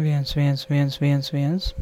viens, viens, viens, viens, viens.